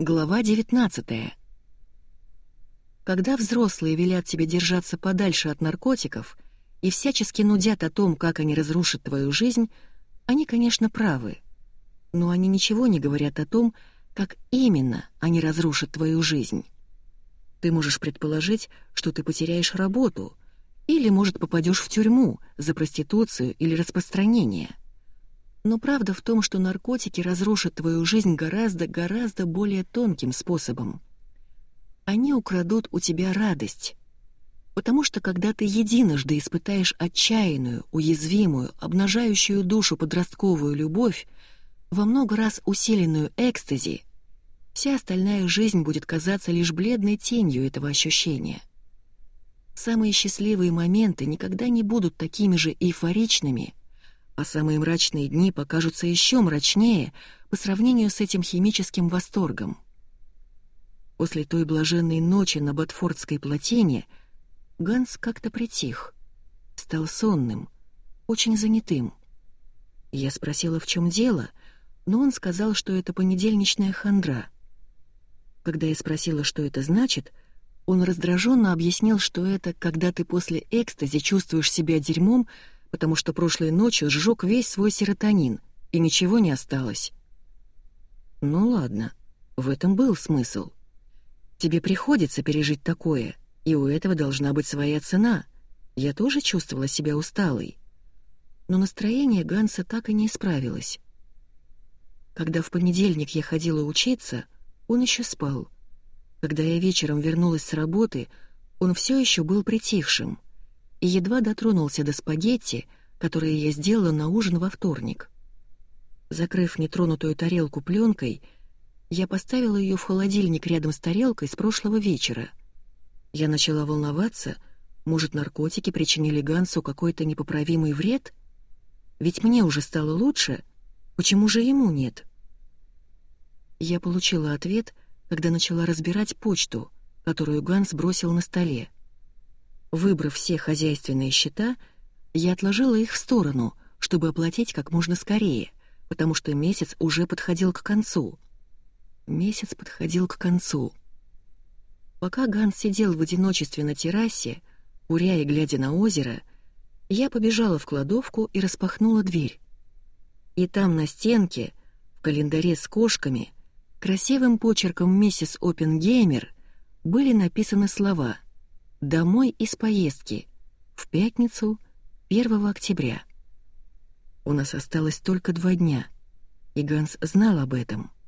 Глава 19 Когда взрослые велят тебе держаться подальше от наркотиков и всячески нудят о том, как они разрушат твою жизнь, они, конечно, правы. Но они ничего не говорят о том, как именно они разрушат твою жизнь. Ты можешь предположить, что ты потеряешь работу или, может, попадешь в тюрьму за проституцию или распространение. Но правда в том, что наркотики разрушат твою жизнь гораздо-гораздо более тонким способом. Они украдут у тебя радость. Потому что когда ты единожды испытаешь отчаянную, уязвимую, обнажающую душу подростковую любовь, во много раз усиленную экстази, вся остальная жизнь будет казаться лишь бледной тенью этого ощущения. Самые счастливые моменты никогда не будут такими же эйфоричными, а самые мрачные дни покажутся еще мрачнее по сравнению с этим химическим восторгом. После той блаженной ночи на Батфордской плотине Ганс как-то притих, стал сонным, очень занятым. Я спросила, в чем дело — но он сказал, что это понедельничная хандра. Когда я спросила, что это значит, он раздраженно объяснил, что это когда ты после экстази чувствуешь себя дерьмом, потому что прошлой ночью сжег весь свой серотонин, и ничего не осталось. Ну ладно, в этом был смысл. Тебе приходится пережить такое, и у этого должна быть своя цена. Я тоже чувствовала себя усталой. Но настроение Ганса так и не исправилось. Когда в понедельник я ходила учиться, он еще спал. Когда я вечером вернулась с работы, он все еще был притихшим и едва дотронулся до спагетти, которые я сделала на ужин во вторник. Закрыв нетронутую тарелку пленкой, я поставила ее в холодильник рядом с тарелкой с прошлого вечера. Я начала волноваться, может, наркотики причинили Гансу какой-то непоправимый вред? Ведь мне уже стало лучше — Почему же ему нет? Я получила ответ, когда начала разбирать почту, которую Ганс бросил на столе. Выбрав все хозяйственные счета, я отложила их в сторону, чтобы оплатить как можно скорее, потому что месяц уже подходил к концу. Месяц подходил к концу. Пока Ганс сидел в одиночестве на террасе, куря и глядя на озеро, я побежала в кладовку и распахнула дверь. И там на стенке, в календаре с кошками, красивым почерком миссис Опенгеймер были написаны слова «Домой из поездки» в пятницу 1 октября. У нас осталось только два дня, и Ганс знал об этом —